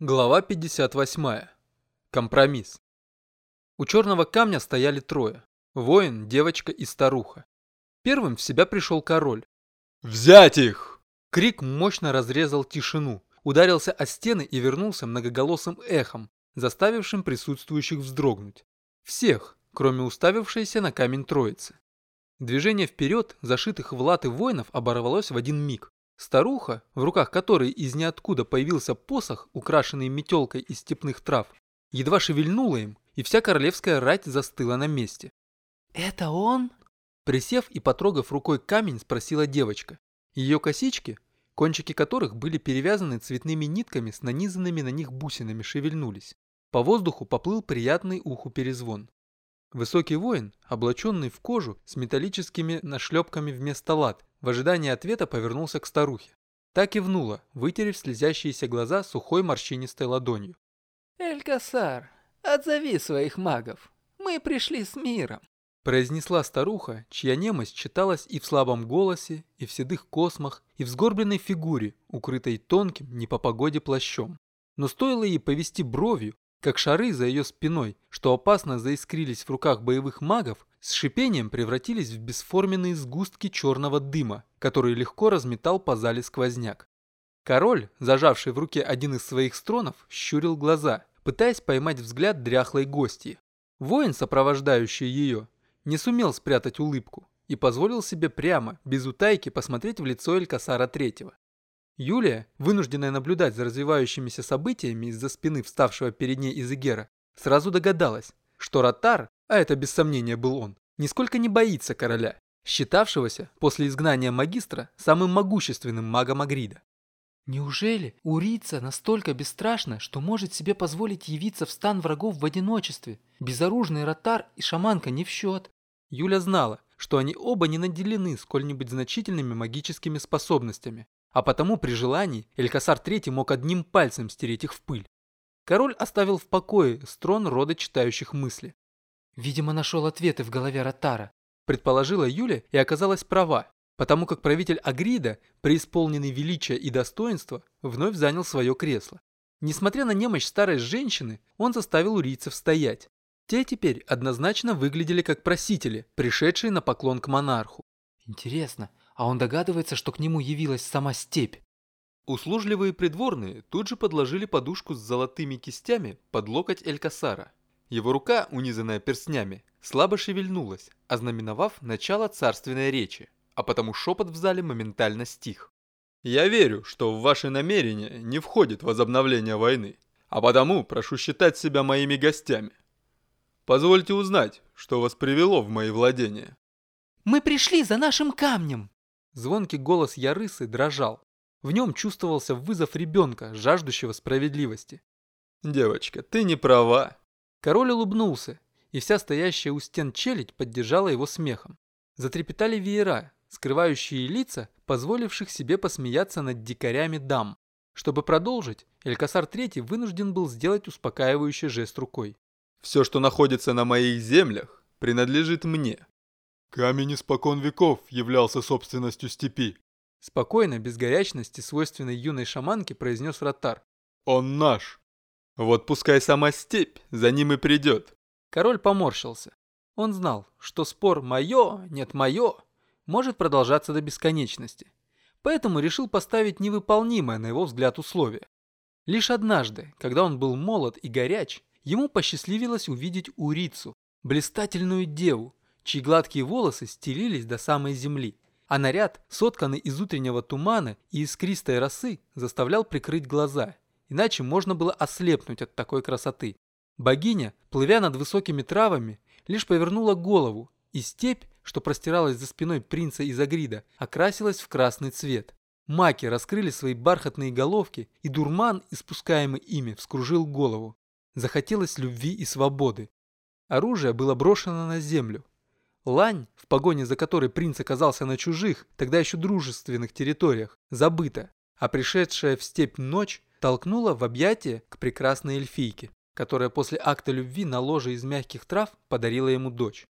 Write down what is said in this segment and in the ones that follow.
Глава 58. Компромисс. У черного камня стояли трое. Воин, девочка и старуха. Первым в себя пришел король. «Взять их!» Крик мощно разрезал тишину, ударился о стены и вернулся многоголосым эхом, заставившим присутствующих вздрогнуть. Всех, кроме уставившейся на камень троицы. Движение вперед, зашитых в латы воинов, оборвалось в один миг. Старуха, в руках которой из ниоткуда появился посох, украшенный метелкой из степных трав, едва шевельнула им, и вся королевская рать застыла на месте. «Это он?» Присев и потрогав рукой камень, спросила девочка. Ее косички, кончики которых были перевязаны цветными нитками с нанизанными на них бусинами, шевельнулись. По воздуху поплыл приятный уху перезвон. Высокий воин, облаченный в кожу с металлическими нашлепками вместо лад, в ожидании ответа повернулся к старухе. Так и внула, вытерев слезящиеся глаза сухой морщинистой ладонью. «Элькасар, отзови своих магов. Мы пришли с миром», произнесла старуха, чья немощь читалась и в слабом голосе, и в седых космах, и в сгорбленной фигуре, укрытой тонким, не по погоде плащом. Но стоило ей повести бровью, как шары за ее спиной, что опасно заискрились в руках боевых магов, с шипением превратились в бесформенные сгустки черного дыма, который легко разметал по зале сквозняк. Король, зажавший в руке один из своих стронов, щурил глаза, пытаясь поймать взгляд дряхлой гости. Воин, сопровождающий ее, не сумел спрятать улыбку и позволил себе прямо, без утайки, посмотреть в лицо Элькасара Третьего. Юлия, вынужденная наблюдать за развивающимися событиями из-за спины вставшего перед ней Изегера, сразу догадалась, что Ротар, а это без сомнения был он, нисколько не боится короля, считавшегося после изгнания магистра самым могущественным магом Агрида. Неужели Урица настолько бесстрашна, что может себе позволить явиться в стан врагов в одиночестве? Безоружный Ротар и шаманка не в счет. Юля знала, что они оба не наделены сколь-нибудь значительными магическими способностями, а потому при желании Элькасар III мог одним пальцем стереть их в пыль. Король оставил в покое строн рода читающих мысли. «Видимо, нашел ответы в голове Ротара», предположила Юля и оказалась права, потому как правитель Агрида, преисполненный величия и достоинства, вновь занял свое кресло. Несмотря на немощь старой женщины, он заставил урийцев стоять. Те теперь однозначно выглядели как просители, пришедшие на поклон к монарху. «Интересно, а он догадывается, что к нему явилась сама степь. Услужливые придворные тут же подложили подушку с золотыми кистями под локоть Элькасара. Его рука, унизанная перстнями, слабо шевельнулась, ознаменовав начало царственной речи, а потому шепот в зале моментально стих. «Я верю, что в ваши намерения не входит возобновление войны, а потому прошу считать себя моими гостями. Позвольте узнать, что вас привело в мои владения». «Мы пришли за нашим камнем!» Звонкий голос Ярысы дрожал. В нем чувствовался вызов ребенка, жаждущего справедливости. «Девочка, ты не права!» Король улыбнулся, и вся стоящая у стен челядь поддержала его смехом. Затрепетали веера, скрывающие лица, позволивших себе посмеяться над дикарями дам. Чтобы продолжить, Элькасар III вынужден был сделать успокаивающий жест рукой. «Все, что находится на моих землях, принадлежит мне. Камень испокон веков являлся собственностью степи. Спокойно, без горячности, свойственной юной шаманке, произнес Ротар. Он наш. Вот пускай сама степь за ним и придет. Король поморщился. Он знал, что спор «моё, нет моё» может продолжаться до бесконечности. Поэтому решил поставить невыполнимое, на его взгляд, условие. Лишь однажды, когда он был молод и горяч, ему посчастливилось увидеть Урицу, блистательную деву, чьи гладкие волосы стелились до самой земли, а наряд, сотканный из утреннего тумана и искристой росы, заставлял прикрыть глаза, иначе можно было ослепнуть от такой красоты. Богиня, плывя над высокими травами, лишь повернула голову, и степь, что простиралась за спиной принца из Агрида, окрасилась в красный цвет. Маки раскрыли свои бархатные головки, и дурман, испускаемый ими, вскружил голову. Захотелось любви и свободы. Оружие было брошено на землю, Лань, в погоне за которой принц оказался на чужих, тогда еще дружественных территориях, забыта, а пришедшая в степь ночь толкнула в объятия к прекрасной эльфийке, которая после акта любви на ложе из мягких трав подарила ему дочь.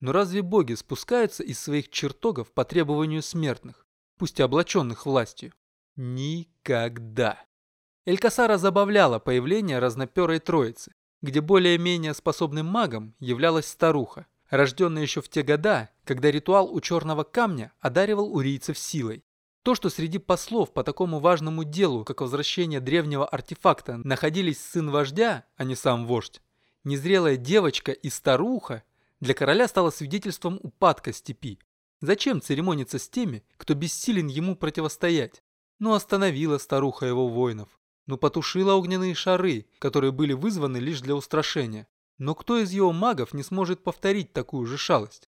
Но разве боги спускаются из своих чертогов по требованию смертных, пусть и облаченных властью? Никогда. Элькасара забавляло появление разноперой троицы, где более-менее способным магом являлась старуха, рожденная еще в те года, когда ритуал у черного камня одаривал урийцев силой. То, что среди послов по такому важному делу, как возвращение древнего артефакта, находились сын вождя, а не сам вождь, незрелая девочка и старуха, для короля стало свидетельством упадка степи. Зачем церемониться с теми, кто бессилен ему противостоять? Ну остановила старуха его воинов. Ну потушила огненные шары, которые были вызваны лишь для устрашения. Но кто из его магов не сможет повторить такую же шалость?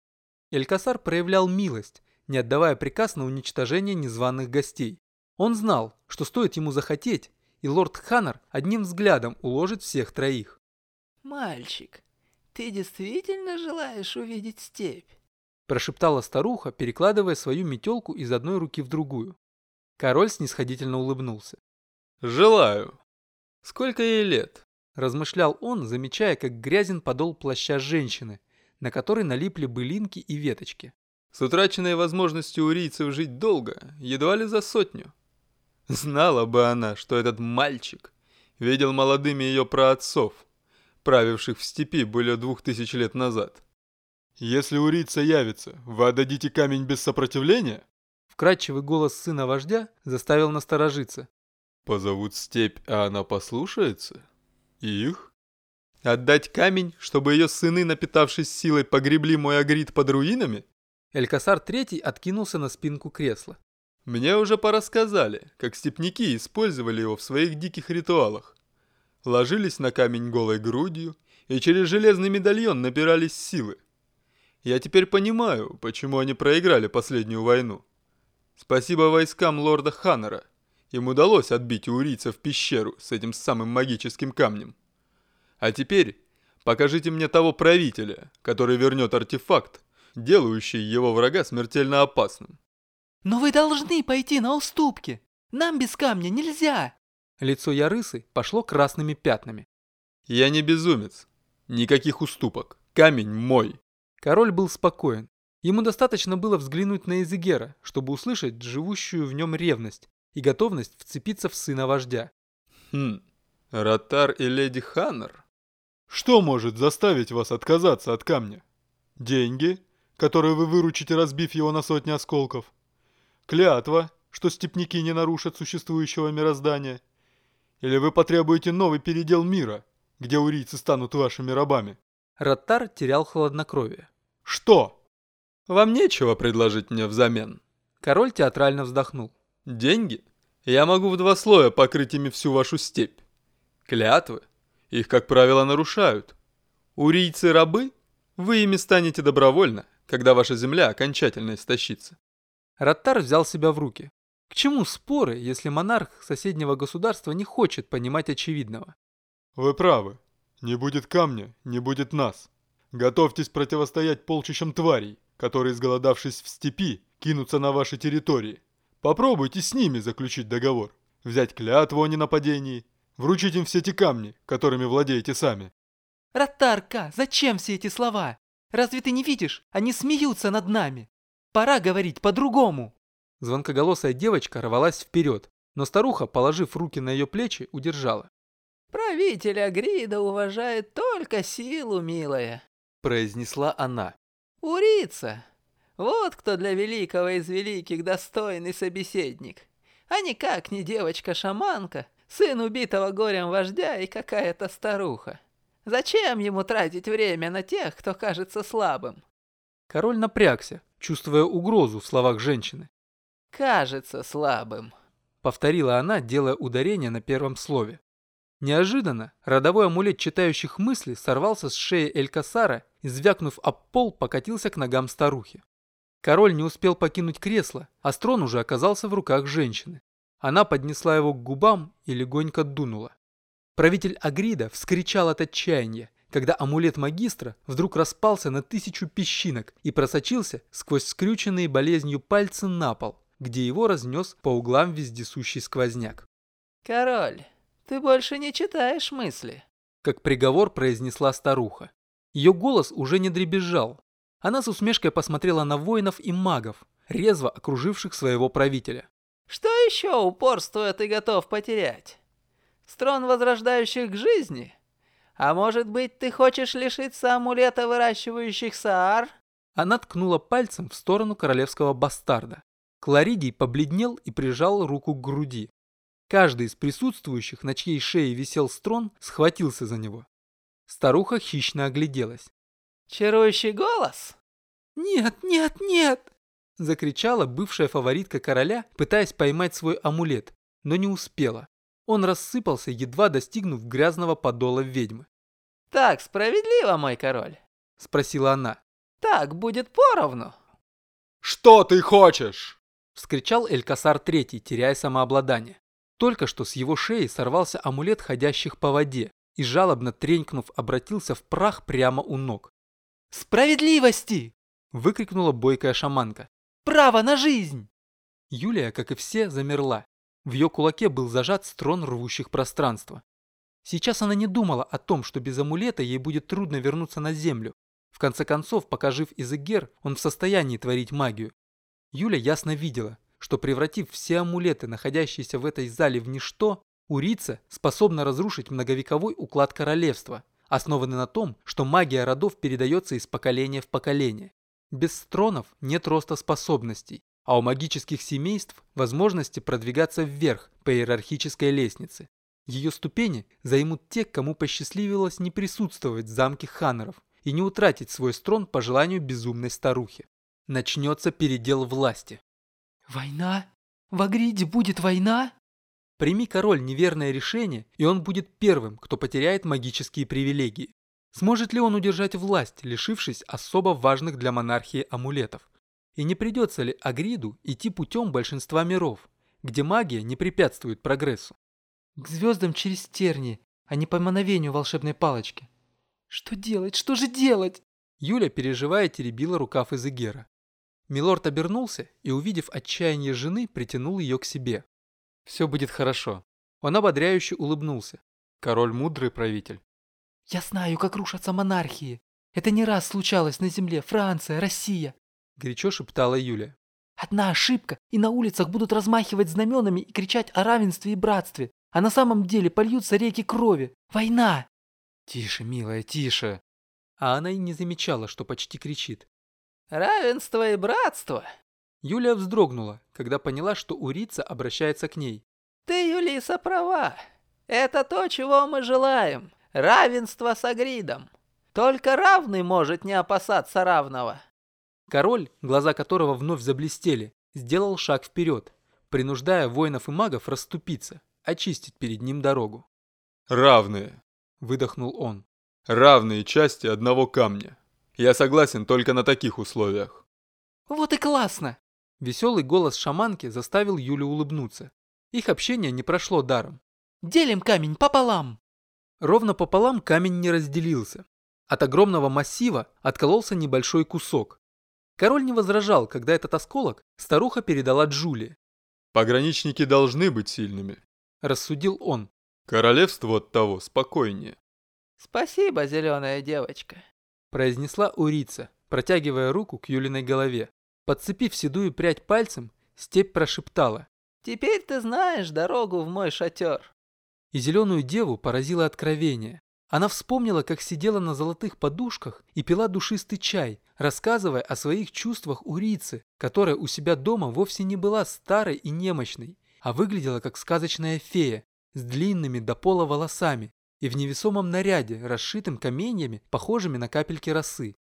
Элькасар проявлял милость, не отдавая приказ на уничтожение незваных гостей. Он знал, что стоит ему захотеть, и лорд Ханнер одним взглядом уложит всех троих. «Мальчик, ты действительно желаешь увидеть степь?» прошептала старуха, перекладывая свою метелку из одной руки в другую. Король снисходительно улыбнулся. «Желаю». «Сколько ей лет?» – размышлял он, замечая, как грязен подол плаща женщины, на который налипли былинки и веточки. С утраченной возможностью урийцев жить долго, едва ли за сотню. Знала бы она, что этот мальчик видел молодыми ее праотцов, правивших в степи более двух тысяч лет назад. «Если урийца явится, вы отдадите камень без сопротивления?» Вкрадчивый голос сына вождя заставил насторожиться. «Позовут степь, а она послушается? Их?» «Отдать камень, чтобы ее сыны, напитавшись силой, погребли мой агрид под руинами?» Элькасар Третий откинулся на спинку кресла. «Мне уже порассказали, как степняки использовали его в своих диких ритуалах. Ложились на камень голой грудью и через железный медальон набирались силы. Я теперь понимаю, почему они проиграли последнюю войну. Спасибо войскам лорда Ханнера. Им удалось отбить у урийцев пещеру с этим самым магическим камнем. А теперь покажите мне того правителя, который вернет артефакт, делающий его врага смертельно опасным. «Но вы должны пойти на уступки! Нам без камня нельзя!» Лицо Ярысы пошло красными пятнами. «Я не безумец. Никаких уступок. Камень мой!» Король был спокоен. Ему достаточно было взглянуть на Изегера, чтобы услышать живущую в нем ревность и готовность вцепиться в сына вождя. «Хм, Ротар и леди Ханнер?» «Что может заставить вас отказаться от камня? Деньги?» которую вы выручите, разбив его на сотни осколков. Клятва, что степняки не нарушат существующего мироздания. Или вы потребуете новый передел мира, где урийцы станут вашими рабами. Ротар терял хладнокровие. Что? Вам нечего предложить мне взамен. Король театрально вздохнул. Деньги? Я могу в два слоя покрыть ими всю вашу степь. Клятвы? Их, как правило, нарушают. Урийцы рабы? Вы ими станете добровольно, когда ваша земля окончательно истощится. Раттар взял себя в руки. К чему споры, если монарх соседнего государства не хочет понимать очевидного? Вы правы. Не будет камня, не будет нас. Готовьтесь противостоять полчищам тварей, которые, сголодавшись в степи, кинутся на ваши территории. Попробуйте с ними заключить договор. Взять клятву о ненападении. Вручить им все эти камни, которыми владеете сами. Ротарка, зачем все эти слова? Разве ты не видишь? Они смеются над нами. Пора говорить по-другому. Звонкоголосая девочка рвалась вперед, но старуха, положив руки на ее плечи, удержала. «Правитель Агрида уважает только силу, милая», — произнесла она. «Урица! Вот кто для великого из великих достойный собеседник, а никак не девочка-шаманка, сын убитого горем вождя и какая-то старуха. Зачем ему тратить время на тех, кто кажется слабым? Король напрягся, чувствуя угрозу в словах женщины. «Кажется слабым», — повторила она, делая ударение на первом слове. Неожиданно родовой амулет читающих мысли сорвался с шеи Элькасара и, звякнув об пол, покатился к ногам старухи. Король не успел покинуть кресло, а строн уже оказался в руках женщины. Она поднесла его к губам и легонько дунула. Правитель Агрида вскричал от отчаяния, когда амулет магистра вдруг распался на тысячу песчинок и просочился сквозь скрюченные болезнью пальцы на пол, где его разнес по углам вездесущий сквозняк. «Король, ты больше не читаешь мысли», — как приговор произнесла старуха. Ее голос уже не дребезжал. Она с усмешкой посмотрела на воинов и магов, резво окруживших своего правителя. «Что еще упорствуя ты готов потерять? Строн возрождающих к жизни? А может быть, ты хочешь лишиться амулета выращивающих саар? Она ткнула пальцем в сторону королевского бастарда. Кларидий побледнел и прижал руку к груди. Каждый из присутствующих, на чьей шее висел строн, схватился за него. Старуха хищно огляделась. «Чарующий голос?» «Нет, нет, нет!» Закричала бывшая фаворитка короля, пытаясь поймать свой амулет, но не успела. Он рассыпался, едва достигнув грязного подола ведьмы. «Так справедливо, мой король?» Спросила она. «Так будет поровну». «Что ты хочешь?» Вскричал Элькасар Третий, теряя самообладание. Только что с его шеи сорвался амулет ходящих по воде и, жалобно тренькнув, обратился в прах прямо у ног. «Справедливости!» – выкрикнула бойкая шаманка. «Право на жизнь!» Юлия, как и все, замерла. В ее кулаке был зажат строн рвущих пространства. Сейчас она не думала о том, что без амулета ей будет трудно вернуться на землю. В конце концов, пока жив Изегер, он в состоянии творить магию. Юля ясно видела, что превратив все амулеты, находящиеся в этой зале в ничто, Урица способна разрушить многовековой уклад королевства, основанный на том, что магия родов передается из поколения в поколение. Без стронов нет роста способностей, а у магических семейств возможности продвигаться вверх по иерархической лестнице. Ее ступени займут те, кому посчастливилось не присутствовать в замке Ханнеров и не утратить свой строн по желанию безумной старухи. Начнется передел власти. «Война? В Агриде будет война?» Прими король неверное решение, и он будет первым, кто потеряет магические привилегии. Сможет ли он удержать власть, лишившись особо важных для монархии амулетов? И не придется ли Агриду идти путем большинства миров, где магия не препятствует прогрессу? К звездам через тернии, а не по мановению волшебной палочки. Что делать? Что же делать? Юля, переживая, теребила рукав Изегера. Милорд обернулся и, увидев отчаяние жены, притянул ее к себе. «Все будет хорошо». Он ободряюще улыбнулся. Король мудрый правитель. «Я знаю, как рушатся монархии. Это не раз случалось на земле. Франция, Россия!» Горячо шептала Юля. «Одна ошибка, и на улицах будут размахивать знаменами и кричать о равенстве и братстве, а на самом деле польются реки крови. Война!» «Тише, милая, тише!» А она и не замечала, что почти кричит. Равенство и братство. Юлия вздрогнула, когда поняла, что Урица обращается к ней. Ты, Юлиса, права. Это то, чего мы желаем. Равенство с Агридом. Только равный может не опасаться равного. Король, глаза которого вновь заблестели, сделал шаг вперед, принуждая воинов и магов расступиться, очистить перед ним дорогу. «Равные», — выдохнул он. «Равные части одного камня. Я согласен только на таких условиях. Вот и классно! Веселый голос шаманки заставил Юлю улыбнуться. Их общение не прошло даром. Делим камень пополам! Ровно пополам камень не разделился. От огромного массива откололся небольшой кусок. Король не возражал, когда этот осколок старуха передала Джулии. «Пограничники должны быть сильными», – рассудил он. «Королевство от того спокойнее». «Спасибо, зеленая девочка», произнесла Урица, протягивая руку к Юлиной голове. Подцепив седую прядь пальцем, степь прошептала. «Теперь ты знаешь дорогу в мой шатер». И зеленую деву поразило откровение. Она вспомнила, как сидела на золотых подушках и пила душистый чай, рассказывая о своих чувствах Урицы, которая у себя дома вовсе не была старой и немощной, а выглядела как сказочная фея с длинными до пола волосами, и в невесомом наряде, расшитым каменьями, похожими на капельки росы.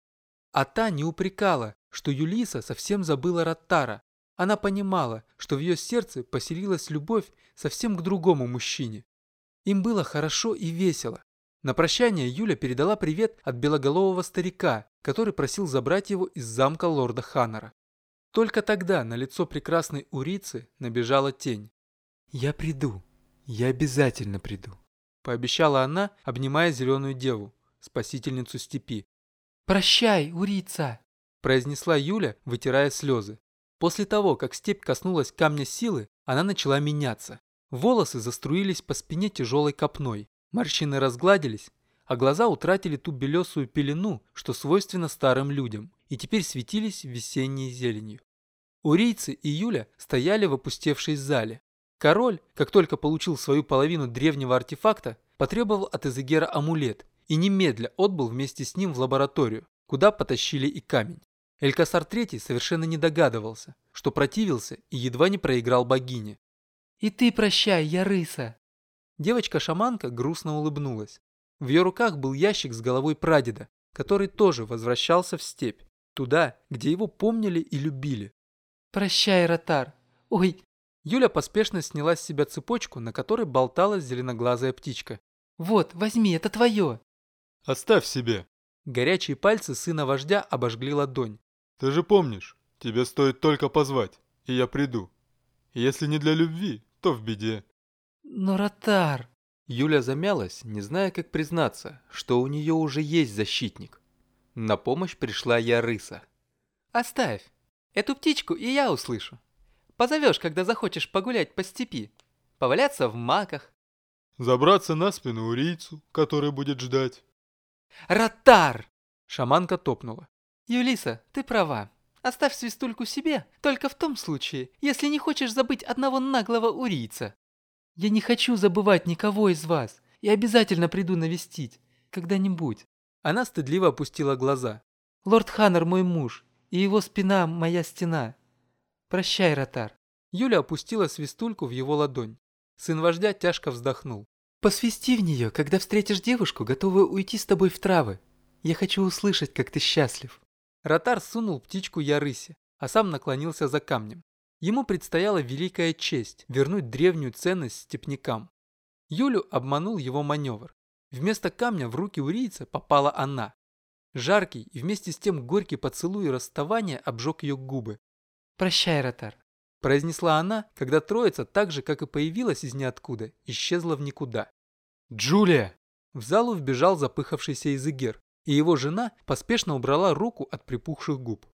А та не упрекала, что Юлиса совсем забыла Раттара. Она понимала, что в ее сердце поселилась любовь совсем к другому мужчине. Им было хорошо и весело. На прощание Юля передала привет от белоголового старика, который просил забрать его из замка лорда Ханнера. Только тогда на лицо прекрасной Урицы набежала тень. «Я приду. Я обязательно приду» пообещала она, обнимая зеленую деву, спасительницу степи. «Прощай, Урица!» Произнесла Юля, вытирая слезы. После того, как степь коснулась камня силы, она начала меняться. Волосы заструились по спине тяжелой копной, морщины разгладились, а глаза утратили ту белесую пелену, что свойственно старым людям, и теперь светились весенней зеленью. Урийцы и Юля стояли в опустевшей зале. Король, как только получил свою половину древнего артефакта, потребовал от Эзегера амулет и немедля отбыл вместе с ним в лабораторию, куда потащили и камень. Элькасар III совершенно не догадывался, что противился и едва не проиграл богине. «И ты прощай, Ярыса!» Девочка-шаманка грустно улыбнулась. В ее руках был ящик с головой прадеда, который тоже возвращался в степь, туда, где его помнили и любили. «Прощай, Ротар! Ой, Юля поспешно сняла с себя цепочку, на которой болталась зеленоглазая птичка. «Вот, возьми, это твое!» «Оставь себе!» Горячие пальцы сына вождя обожгли ладонь. «Ты же помнишь, тебе стоит только позвать, и я приду. Если не для любви, то в беде». «Но, Ротар...» Юля замялась, не зная, как признаться, что у нее уже есть защитник. На помощь пришла Ярыса. «Оставь, эту птичку и я услышу». Позовешь, когда захочешь погулять по степи. Поваляться в маках. Забраться на спину урийцу, который будет ждать. Ротар! Шаманка топнула. Юлиса, ты права. Оставь свистульку себе, только в том случае, если не хочешь забыть одного наглого урийца. Я не хочу забывать никого из вас. Я обязательно приду навестить. Когда-нибудь. Она стыдливо опустила глаза. Лорд Ханнер мой муж, и его спина моя стена. Прощай, Ротар. Юля опустила свистульку в его ладонь. Сын вождя тяжко вздохнул. Посвисти в нее, когда встретишь девушку, готовую уйти с тобой в травы. Я хочу услышать, как ты счастлив. Ротар сунул птичку Ярысе, а сам наклонился за камнем. Ему предстояла великая честь вернуть древнюю ценность степнякам. Юлю обманул его маневр. Вместо камня в руки урийца попала она. Жаркий и вместе с тем горький поцелуй расставания обжег ее губы. «Прощай, Ротар», – произнесла она, когда троица, так же, как и появилась из ниоткуда, исчезла в никуда. «Джулия!» В залу вбежал запыхавшийся Изыгер, и его жена поспешно убрала руку от припухших губ.